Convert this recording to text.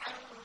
عن